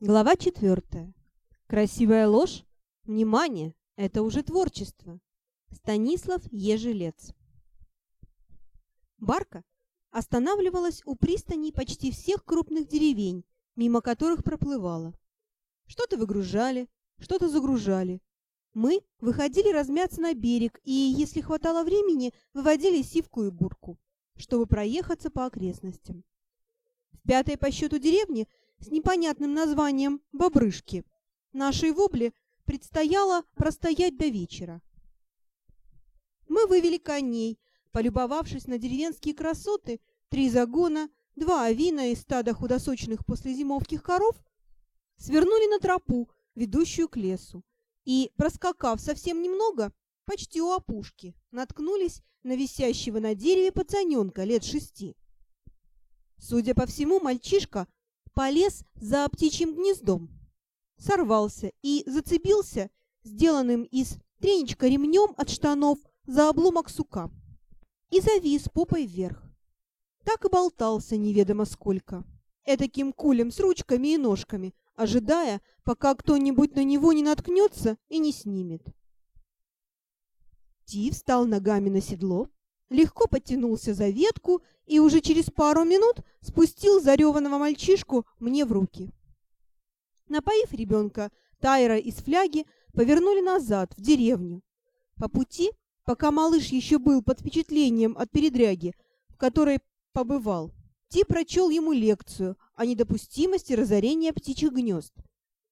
Глава четвертая. Красивая ложь? Внимание! Это уже творчество. Станислав Ежелец. Барка останавливалась у пристани почти всех крупных деревень, мимо которых проплывала. Что-то выгружали, что-то загружали. Мы выходили размяться на берег и, если хватало времени, выводили сивку и бурку, чтобы проехаться по окрестностям. В пятой по счету деревне с непонятным названием «Бобрышки». Нашей вобле предстояло простоять до вечера. Мы вывели коней, полюбовавшись на деревенские красоты, три загона, два авина и стадо худосочных после зимовки коров, свернули на тропу, ведущую к лесу, и, проскакав совсем немного, почти у опушки, наткнулись на висящего на дереве пацаненка лет шести. Судя по всему, мальчишка полез за птичьим гнездом, сорвался и зацепился сделанным из тренечка ремнем от штанов за обломок сука и завис попой вверх. Так и болтался неведомо сколько, этаким кулем с ручками и ножками, ожидая, пока кто-нибудь на него не наткнется и не снимет. Ти встал ногами на седло, легко подтянулся за ветку и уже через пару минут спустил зареванного мальчишку мне в руки. Напоив ребенка Тайра из фляги, повернули назад, в деревню. По пути, пока малыш еще был под впечатлением от передряги, в которой побывал, Ти прочел ему лекцию о недопустимости разорения птичьих гнезд.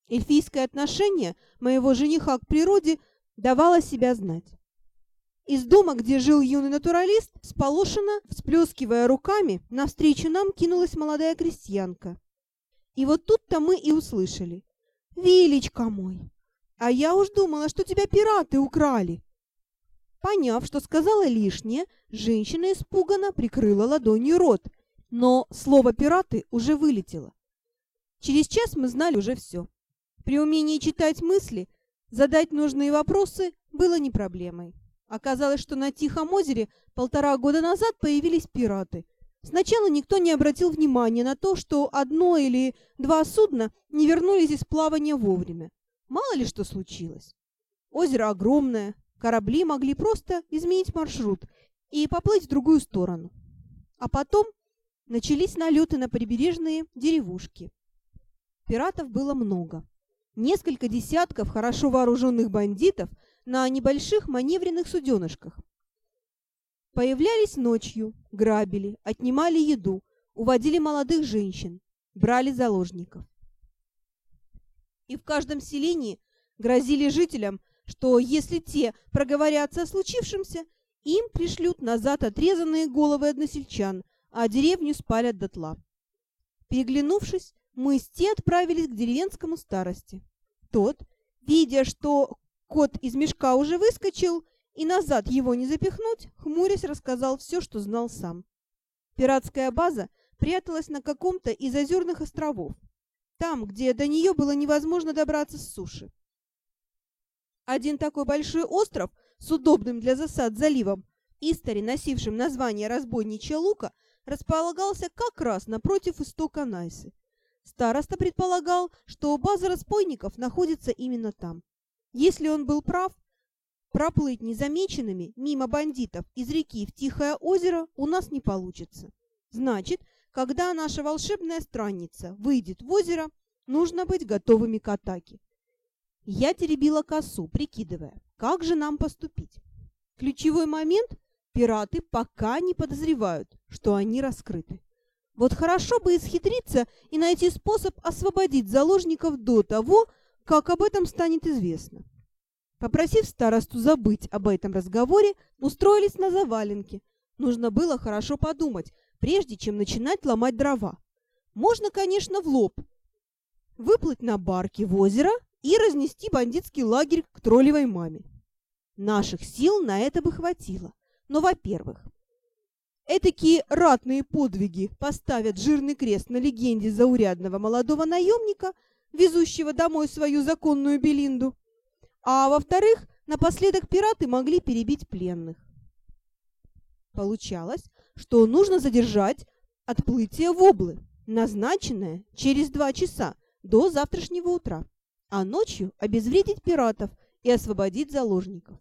Эльфийское отношение моего жениха к природе давало себя знать. Из дома, где жил юный натуралист, сполошенно, всплескивая руками, навстречу нам кинулась молодая крестьянка. И вот тут-то мы и услышали. «Вилечка мой! А я уж думала, что тебя пираты украли!» Поняв, что сказала лишнее, женщина испуганно прикрыла ладонью рот, но слово «пираты» уже вылетело. Через час мы знали уже все. При умении читать мысли, задать нужные вопросы было не проблемой. Оказалось, что на Тихом озере полтора года назад появились пираты. Сначала никто не обратил внимания на то, что одно или два судна не вернулись из плавания вовремя. Мало ли что случилось. Озеро огромное, корабли могли просто изменить маршрут и поплыть в другую сторону. А потом начались налеты на прибережные деревушки. Пиратов было много. Несколько десятков хорошо вооруженных бандитов – на небольших маневренных суденышках. Появлялись ночью, грабили, отнимали еду, уводили молодых женщин, брали заложников. И в каждом селении грозили жителям, что если те проговорятся о случившемся, им пришлют назад отрезанные головы односельчан, а деревню спалят дотла. Переглянувшись, мы с те отправились к деревенскому старости. Тот, видя, что Кот из мешка уже выскочил, и назад его не запихнуть, хмурясь рассказал все, что знал сам. Пиратская база пряталась на каком-то из озерных островов, там, где до нее было невозможно добраться с суши. Один такой большой остров с удобным для засад заливом, истори носившим название разбойничья лука, располагался как раз напротив истока Найсы. Староста предполагал, что база разбойников находится именно там. Если он был прав, проплыть незамеченными мимо бандитов из реки в Тихое озеро у нас не получится. Значит, когда наша волшебная странница выйдет в озеро, нужно быть готовыми к атаке. Я теребила косу, прикидывая, как же нам поступить. Ключевой момент – пираты пока не подозревают, что они раскрыты. Вот хорошо бы исхитриться и найти способ освободить заложников до того, как об этом станет известно. Попросив старосту забыть об этом разговоре, устроились на заваленке. Нужно было хорошо подумать, прежде чем начинать ломать дрова. Можно, конечно, в лоб. Выплыть на барке в озеро и разнести бандитский лагерь к троллевой маме. Наших сил на это бы хватило. Но, во-первых, Этакие ратные подвиги поставят жирный крест на легенде заурядного молодого наемника, везущего домой свою законную Белинду. А во-вторых, напоследок пираты могли перебить пленных. Получалось, что нужно задержать отплытие Воблы, назначенное через два часа, до завтрашнего утра, а ночью обезвредить пиратов и освободить заложников.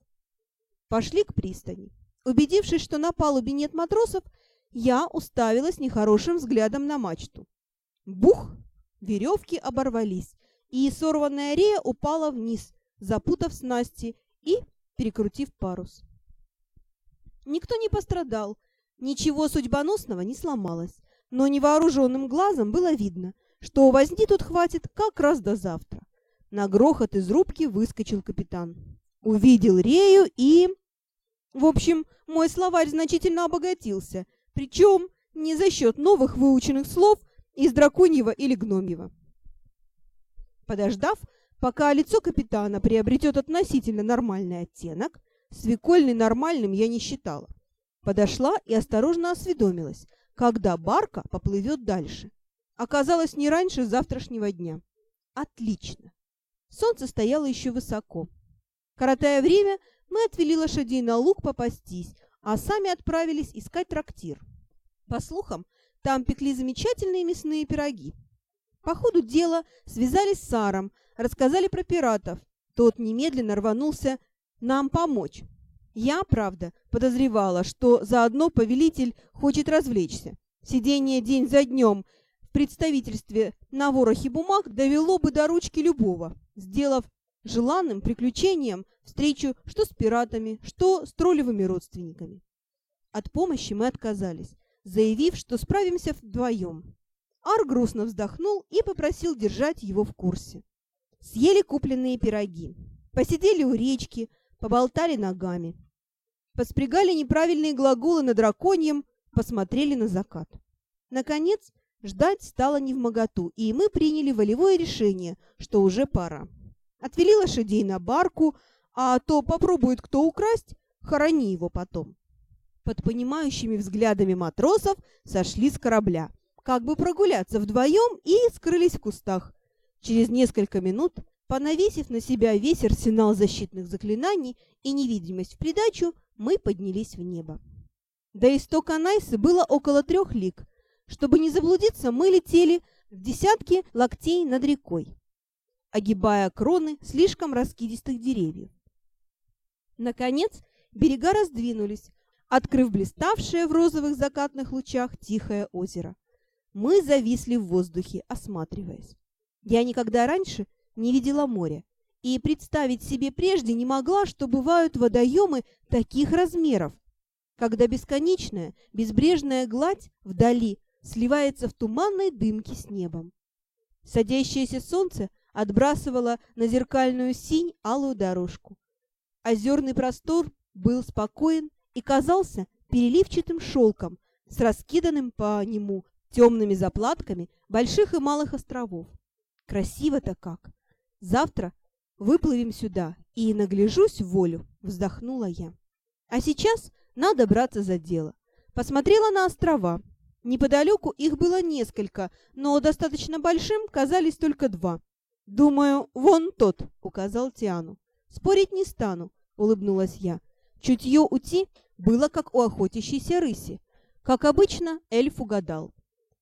Пошли к пристани. Убедившись, что на палубе нет матросов, я уставилась нехорошим взглядом на мачту. Бух! Веревки оборвались, и сорванная рея упала вниз, запутав снасти и перекрутив парус. Никто не пострадал, ничего судьбоносного не сломалось, но невооруженным глазом было видно, что возни тут хватит как раз до завтра. На грохот из рубки выскочил капитан. Увидел Рею и... В общем, мой словарь значительно обогатился, причем не за счет новых выученных слов из драконьего или гномьего. Подождав, пока лицо капитана приобретет относительно нормальный оттенок, свекольный нормальным я не считала, подошла и осторожно осведомилась, когда барка поплывет дальше. Оказалось, не раньше завтрашнего дня. Отлично. Солнце стояло еще высоко. Коротая время, мы отвели лошадей на луг попастись, а сами отправились искать трактир. По слухам, там пекли замечательные мясные пироги. По ходу дела связались с Саром, рассказали про пиратов. Тот немедленно рванулся нам помочь. Я, правда, подозревала, что заодно повелитель хочет развлечься. Сидение день за днем в представительстве на ворохе бумаг довело бы до ручки любого, сделав желанным приключением встречу что с пиратами, что с троллевыми родственниками. От помощи мы отказались, заявив, что справимся вдвоем. Ар грустно вздохнул и попросил держать его в курсе. Съели купленные пироги, посидели у речки, поболтали ногами. Поспрягали неправильные глаголы на драконьем, посмотрели на закат. Наконец, ждать стало невмоготу, и мы приняли волевое решение, что уже пора. Отвели лошадей на барку, а то попробует кто украсть, хорони его потом. Под понимающими взглядами матросов сошли с корабля, как бы прогуляться вдвоем и скрылись в кустах. Через несколько минут, понавесив на себя весь арсенал защитных заклинаний и невидимость в придачу, мы поднялись в небо. До истока Найсы было около трех лиг. Чтобы не заблудиться, мы летели в десятки локтей над рекой огибая кроны слишком раскидистых деревьев. Наконец, берега раздвинулись, открыв блиставшее в розовых закатных лучах тихое озеро. Мы зависли в воздухе, осматриваясь. Я никогда раньше не видела моря и представить себе прежде не могла, что бывают водоемы таких размеров, когда бесконечная, безбрежная гладь вдали сливается в туманной дымке с небом. Садящееся солнце отбрасывала на зеркальную синь алую дорожку. Озерный простор был спокоен и казался переливчатым шелком с раскиданным по нему темными заплатками больших и малых островов. Красиво-то как! Завтра выплывем сюда и нагляжусь в волю, вздохнула я. А сейчас надо браться за дело. Посмотрела на острова. Неподалеку их было несколько, но достаточно большим казались только два. «Думаю, вон тот», — указал Тиану. «Спорить не стану», — улыбнулась я. Чутье ути было как у охотящейся рыси. Как обычно, эльф угадал.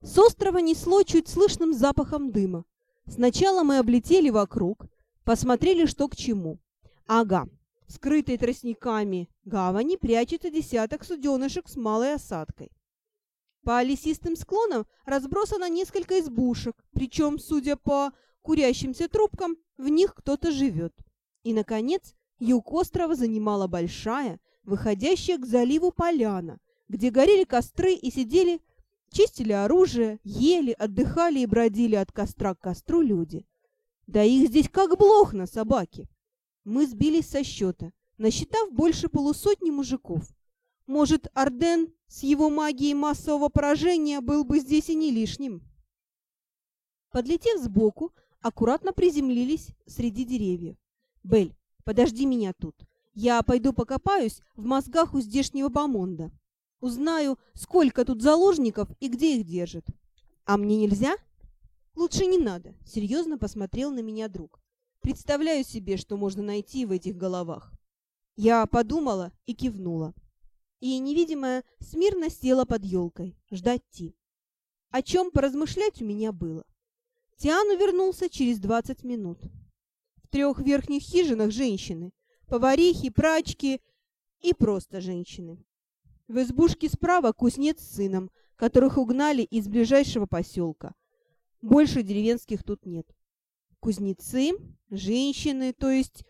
С острова несло чуть слышным запахом дыма. Сначала мы облетели вокруг, посмотрели, что к чему. Ага, скрытой тростниками гавани прячется десяток суденышек с малой осадкой. По лесистым склонам разбросано несколько избушек, причем, судя по курящимся трубкам, в них кто-то живет. И, наконец, юг острова занимала большая, выходящая к заливу поляна, где горели костры и сидели, чистили оружие, ели, отдыхали и бродили от костра к костру люди. Да их здесь как блох на собаке. Мы сбились со счета, насчитав больше полусотни мужиков. Может, Арден с его магией массового поражения был бы здесь и не лишним. Подлетев сбоку, аккуратно приземлились среди деревьев. «Бель, подожди меня тут. Я пойду покопаюсь в мозгах у здешнего бомонда. Узнаю, сколько тут заложников и где их держат. А мне нельзя?» «Лучше не надо», — серьезно посмотрел на меня друг. «Представляю себе, что можно найти в этих головах». Я подумала и кивнула. И невидимая смирно села под елкой, ждать Ти. О чем поразмышлять у меня было. Тиану вернулся через 20 минут. В трех верхних хижинах женщины, поварихи, прачки и просто женщины. В избушке справа кузнец с сыном, которых угнали из ближайшего поселка. Больше деревенских тут нет. Кузнецы, женщины, то есть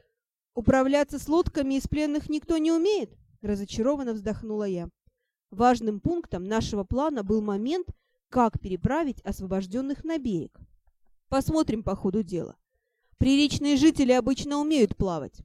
управляться с лодками из пленных никто не умеет, разочарованно вздохнула я. Важным пунктом нашего плана был момент, как переправить освобожденных на берег. Посмотрим по ходу дела. Приречные жители обычно умеют плавать.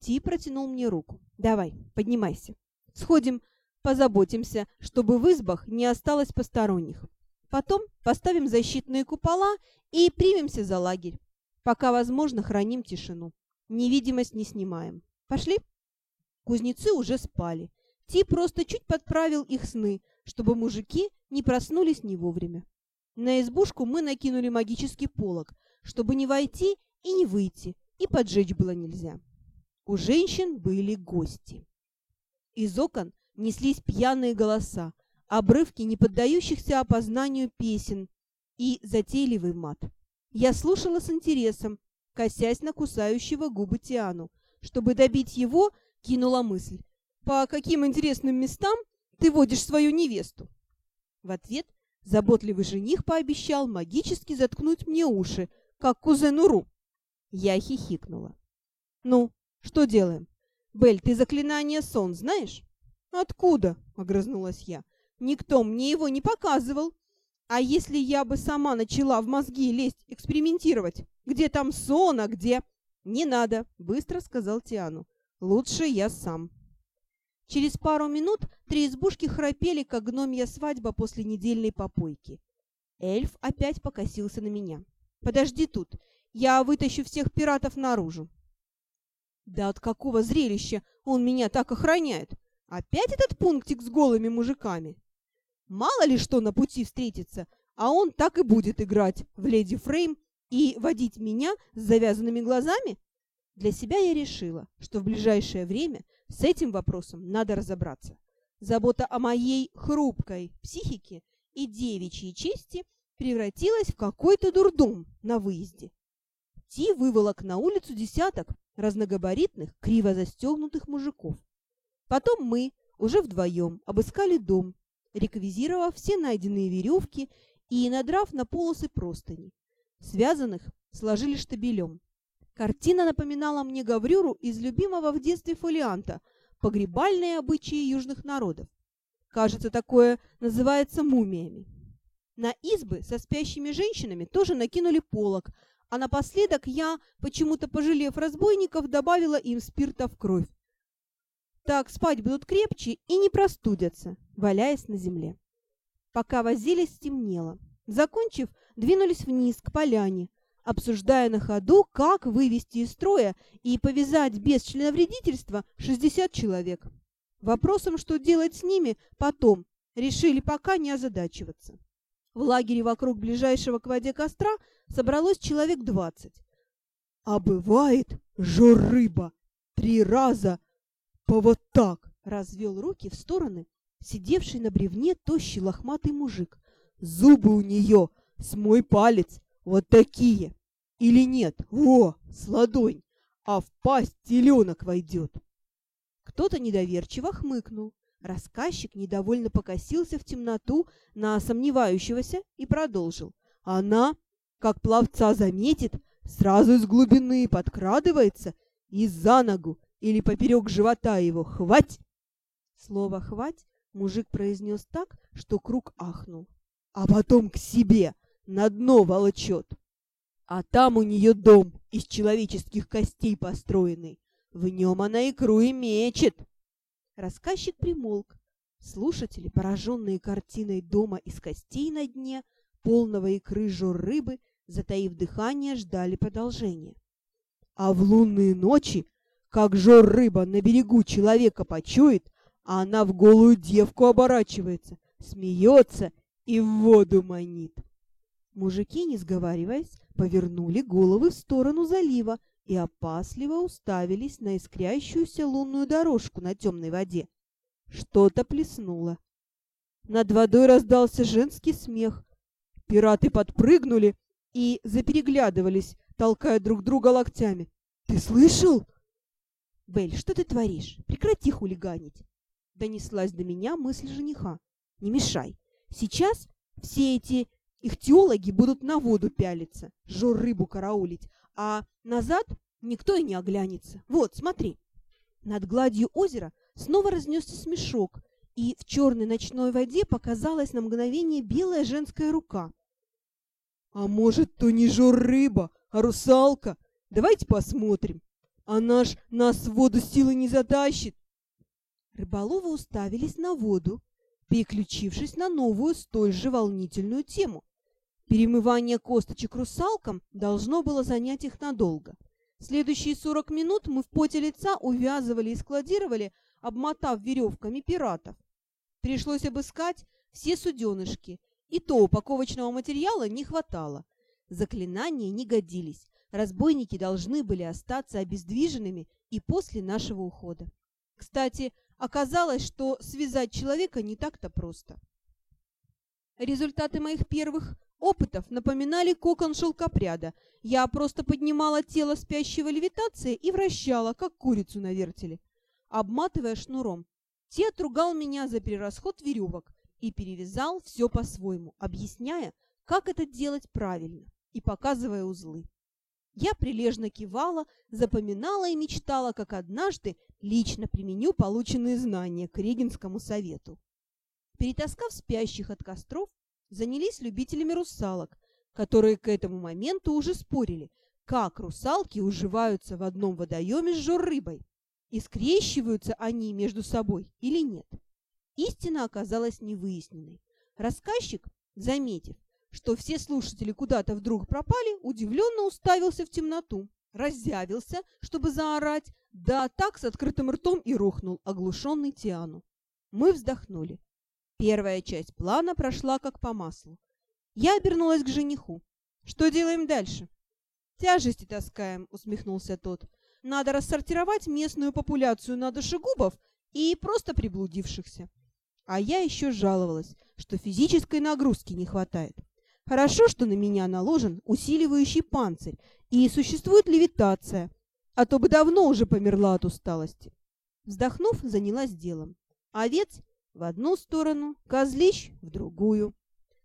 Ти протянул мне руку. Давай, поднимайся. Сходим, позаботимся, чтобы в избах не осталось посторонних. Потом поставим защитные купола и примемся за лагерь. Пока возможно, храним тишину. Невидимость не снимаем. Пошли? Кузнецы уже спали. Ти просто чуть подправил их сны, чтобы мужики не проснулись не вовремя. На избушку мы накинули магический полог, чтобы не войти и не выйти, и поджечь было нельзя. У женщин были гости. Из окон неслись пьяные голоса, обрывки не поддающихся опознанию песен и затейливый мат. Я слушала с интересом, косясь на кусающего губы Тиану. Чтобы добить его, кинула мысль. «По каким интересным местам ты водишь свою невесту?» В ответ заботливый жених пообещал магически заткнуть мне уши, как кузену Ру. Я хихикнула. «Ну, что делаем? Бель, ты заклинание сон знаешь?» «Откуда?» — огрызнулась я. «Никто мне его не показывал. А если я бы сама начала в мозги лезть, экспериментировать? Где там сон, а где...» «Не надо», — быстро сказал Тиану. «Лучше я сам». Через пару минут три избушки храпели, как гномья свадьба после недельной попойки. Эльф опять покосился на меня. «Подожди тут, я вытащу всех пиратов наружу». «Да от какого зрелища он меня так охраняет? Опять этот пунктик с голыми мужиками? Мало ли что на пути встретится, а он так и будет играть в Леди Фрейм и водить меня с завязанными глазами? Для себя я решила, что в ближайшее время с этим вопросом надо разобраться. Забота о моей хрупкой психике и девичьей чести превратилась в какой-то дурдом на выезде. Ти выволок на улицу десяток разногабаритных, криво застегнутых мужиков. Потом мы, уже вдвоем, обыскали дом, реквизировав все найденные веревки и надрав на полосы простыни. Связанных сложили штабелем. Картина напоминала мне Гаврюру из любимого в детстве фолианта «Погребальные обычаи южных народов». Кажется, такое называется мумиями. На избы со спящими женщинами тоже накинули полог, а напоследок я, почему-то пожалев разбойников, добавила им спирта в кровь. Так спать будут крепче и не простудятся, валяясь на земле. Пока возились, стемнело. Закончив, двинулись вниз к поляне, обсуждая на ходу, как вывести из строя и повязать без членовредительства 60 человек. Вопросом, что делать с ними, потом, решили пока не озадачиваться. В лагере вокруг ближайшего к воде костра собралось человек двадцать. А бывает, жор рыба, три раза по вот так развел руки в стороны сидевший на бревне тощий лохматый мужик. Зубы у нее с мой палец вот такие. Или нет? Во, с ладонь. А в пасть теленок войдет. Кто-то недоверчиво хмыкнул. Рассказчик недовольно покосился в темноту на сомневающегося и продолжил. Она, как пловца заметит, сразу из глубины подкрадывается и за ногу или поперек живота его. Хвать! Слово «хвать» мужик произнес так, что круг ахнул. А потом к себе, на дно волочет. А там у нее дом из человеческих костей построенный. В нем она икру и мечет. Рассказчик примолк. Слушатели, пораженные картиной дома из костей на дне, полного икры жор рыбы, затаив дыхание, ждали продолжения. А в лунные ночи как жор рыба на берегу человека почует, а она в голую девку оборачивается, смеется и в воду манит. Мужики, не сговариваясь, повернули головы в сторону залива и опасливо уставились на искрящуюся лунную дорожку на темной воде. Что-то плеснуло. Над водой раздался женский смех. Пираты подпрыгнули и запереглядывались, толкая друг друга локтями. «Ты слышал?» «Белль, что ты творишь? Прекрати хулиганить!» Донеслась до меня мысль жениха. «Не мешай. Сейчас все эти их теологи будут на воду пялиться, жор рыбу караулить, а назад никто и не оглянется. Вот, смотри!» Над гладью озера снова разнесся смешок, и в черной ночной воде показалась на мгновение белая женская рука. «А может, то не жор рыба, а русалка? Давайте посмотрим. Она ж нас в воду силой не затащит!» Рыболовы уставились на воду, переключившись на новую, столь же волнительную тему. Перемывание косточек русалкам должно было занять их надолго. Следующие сорок минут мы в поте лица увязывали и складировали, обмотав веревками пиратов. Пришлось обыскать все суденышки, и то упаковочного материала не хватало. Заклинания не годились, разбойники должны были остаться обездвиженными и после нашего ухода. Кстати, оказалось, что связать человека не так-то просто. Результаты моих первых опытов напоминали кокон шелкопряда. Я просто поднимала тело спящего левитации и вращала, как курицу на вертеле, обматывая шнуром. Те отругал меня за перерасход веревок и перевязал все по-своему, объясняя, как это делать правильно, и показывая узлы. Я прилежно кивала, запоминала и мечтала, как однажды лично применю полученные знания к Регинскому совету. Перетаскав спящих от костров, занялись любителями русалок, которые к этому моменту уже спорили, как русалки уживаются в одном водоеме с жор-рыбой и скрещиваются они между собой или нет. Истина оказалась невыясненной. Рассказчик, заметив, что все слушатели куда-то вдруг пропали, удивленно уставился в темноту, разъявился, чтобы заорать, да так с открытым ртом и рухнул, оглушенный Тиану. Мы вздохнули. Первая часть плана прошла как по маслу. Я обернулась к жениху. «Что делаем дальше?» «Тяжести таскаем», — усмехнулся тот. Надо рассортировать местную популяцию на душегубов и просто приблудившихся. А я еще жаловалась, что физической нагрузки не хватает. Хорошо, что на меня наложен усиливающий панцирь и существует левитация, а то бы давно уже померла от усталости. Вздохнув, занялась делом. Овец в одну сторону, козлищ в другую.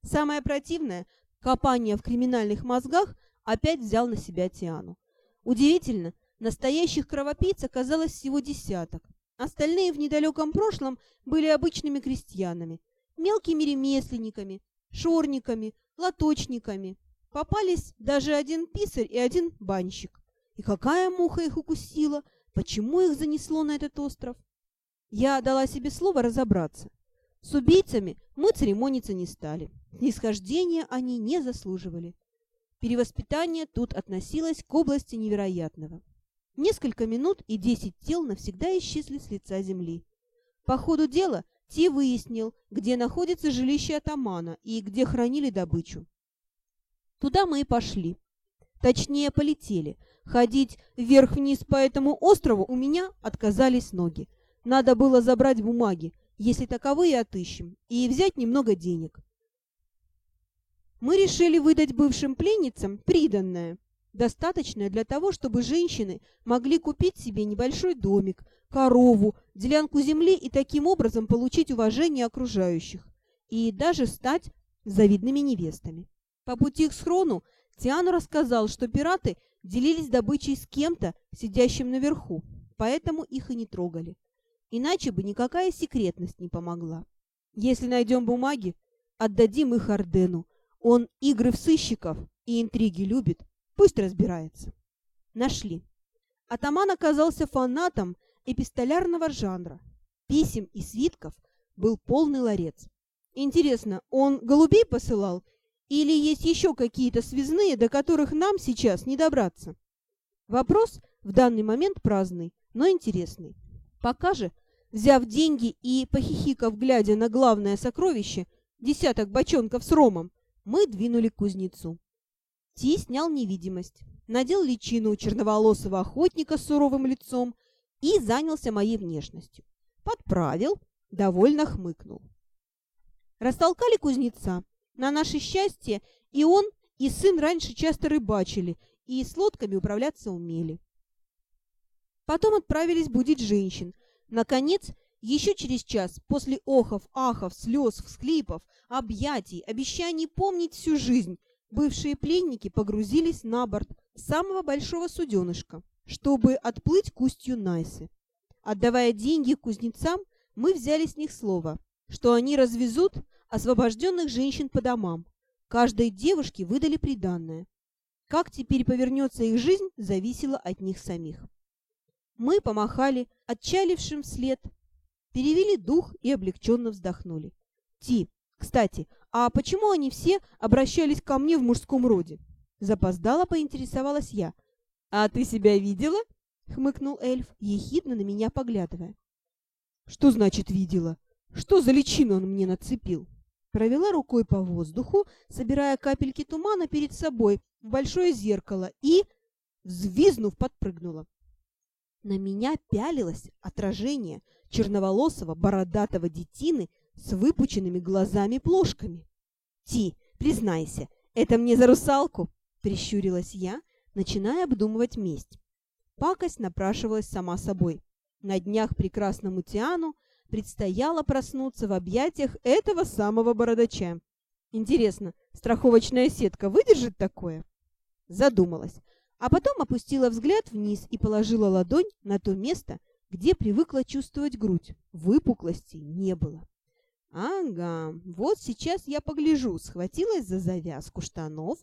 Самое противное – копание в криминальных мозгах опять взял на себя Тиану. Удивительно, Настоящих кровопийц оказалось всего десяток. Остальные в недалеком прошлом были обычными крестьянами, мелкими ремесленниками, шорниками, лоточниками. Попались даже один писарь и один банщик. И какая муха их укусила? Почему их занесло на этот остров? Я дала себе слово разобраться. С убийцами мы церемониться не стали. Снисхождения они не заслуживали. Перевоспитание тут относилось к области невероятного. Несколько минут и десять тел навсегда исчезли с лица земли. По ходу дела Ти выяснил, где находится жилище атамана и где хранили добычу. Туда мы и пошли. Точнее, полетели. Ходить вверх-вниз по этому острову у меня отказались ноги. Надо было забрать бумаги, если таковые отыщем, и взять немного денег. Мы решили выдать бывшим пленницам приданное – достаточное для того, чтобы женщины могли купить себе небольшой домик, корову, делянку земли и таким образом получить уважение окружающих и даже стать завидными невестами. По пути к схрону Тиану рассказал, что пираты делились добычей с кем-то, сидящим наверху, поэтому их и не трогали. Иначе бы никакая секретность не помогла. Если найдем бумаги, отдадим их Ордену. Он игры в сыщиков и интриги любит, Пусть разбирается. Нашли. Атаман оказался фанатом эпистолярного жанра. Писем и свитков был полный ларец. Интересно, он голубей посылал? Или есть еще какие-то связные, до которых нам сейчас не добраться? Вопрос в данный момент праздный, но интересный. Пока же, взяв деньги и похихикав, глядя на главное сокровище, десяток бочонков с ромом, мы двинули к кузнецу. Ти снял невидимость, надел личину черноволосого охотника с суровым лицом и занялся моей внешностью. Подправил, довольно хмыкнул. Растолкали кузнеца. На наше счастье и он, и сын раньше часто рыбачили и с лодками управляться умели. Потом отправились будить женщин. Наконец, еще через час, после охов, ахов, слез, всхлипов, объятий, обещаний помнить всю жизнь, бывшие пленники погрузились на борт самого большого суденышка, чтобы отплыть к устью Найсы. Отдавая деньги кузнецам, мы взяли с них слово, что они развезут освобожденных женщин по домам. Каждой девушке выдали приданное. Как теперь повернется их жизнь, зависело от них самих. Мы помахали отчалившим вслед, перевели дух и облегченно вздохнули. Ти, кстати, а почему они все обращались ко мне в мужском роде? Запоздала поинтересовалась я. А ты себя видела? Хмыкнул эльф, ехидно на меня поглядывая. Что значит видела? Что за личину он мне нацепил? Провела рукой по воздуху, собирая капельки тумана перед собой в большое зеркало и, взвизнув, подпрыгнула. На меня пялилось отражение черноволосого бородатого детины с выпученными глазами-плошками. «Ти, признайся, это мне за русалку?» — прищурилась я, начиная обдумывать месть. Пакость напрашивалась сама собой. На днях прекрасному Тиану предстояло проснуться в объятиях этого самого бородача. Интересно, страховочная сетка выдержит такое? Задумалась, а потом опустила взгляд вниз и положила ладонь на то место, где привыкла чувствовать грудь. Выпуклости не было. Ага, вот сейчас я погляжу. Схватилась за завязку штанов,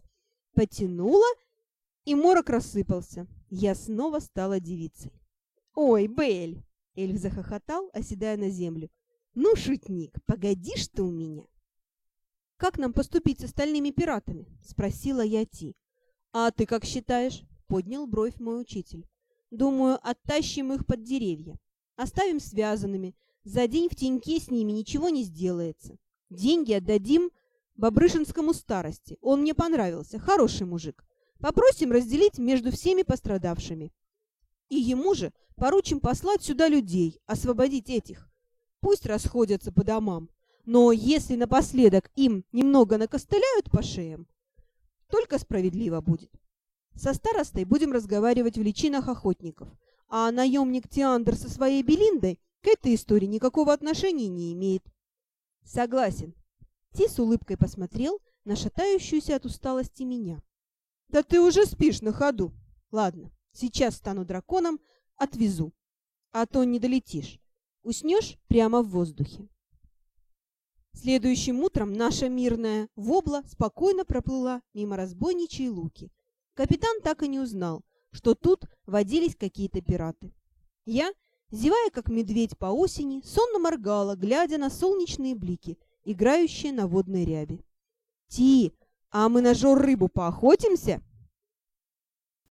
потянула, и морок рассыпался. Я снова стала девицей. «Ой, Белль!» Эльф захохотал, оседая на землю. «Ну, шутник, погодишь ты у меня!» «Как нам поступить с остальными пиратами?» — спросила я Ти. «А ты как считаешь?» — поднял бровь мой учитель. «Думаю, оттащим их под деревья. Оставим связанными. За день в теньке с ними ничего не сделается. Деньги отдадим Бобрышинскому старости. Он мне понравился, хороший мужик. Попросим разделить между всеми пострадавшими. И ему же поручим послать сюда людей, освободить этих. Пусть расходятся по домам, но если напоследок им немного накостыляют по шеям, только справедливо будет. Со старостой будем разговаривать в личинах охотников, а наемник Тиандр со своей Белиндой к этой истории никакого отношения не имеет. Согласен. Ти с улыбкой посмотрел на шатающуюся от усталости меня. Да ты уже спишь на ходу. Ладно, сейчас стану драконом, отвезу. А то не долетишь. Уснешь прямо в воздухе. Следующим утром наша мирная вобла спокойно проплыла мимо разбойничьей луки. Капитан так и не узнал, что тут водились какие-то пираты. Я, зевая как медведь по осени, сонно моргала, глядя на солнечные блики, играющие на водной ряби. «Ти, а мы на жор рыбу поохотимся?»